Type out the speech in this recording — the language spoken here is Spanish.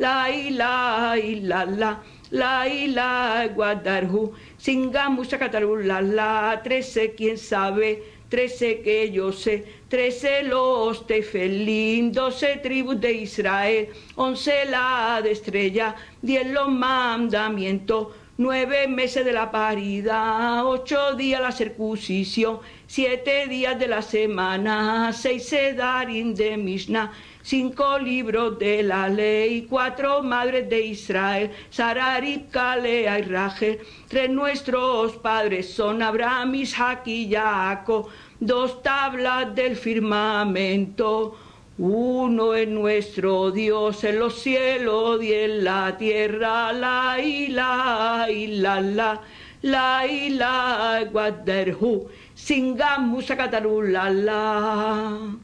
La la la la. La la guadarhu. Singamos a la la. Trece quién sabe. Trece que yo sé. Trece los tefelín doce tribus de Israel. Once la de estrella. Diez los mandamientos nueve meses de la paridad, ocho días la circuncisión, siete días de la semana, seis sedarín de Mishnah, cinco libros de la ley, cuatro madres de Israel, Sararib, Kalea y Rachel, tres nuestros padres son Abraham, Isaac y Jacob, dos tablas del firmamento, uno es nuestro Dios en los cielos y en la tierra, la y la y la la, la y la, guaderhu, singamos a la la.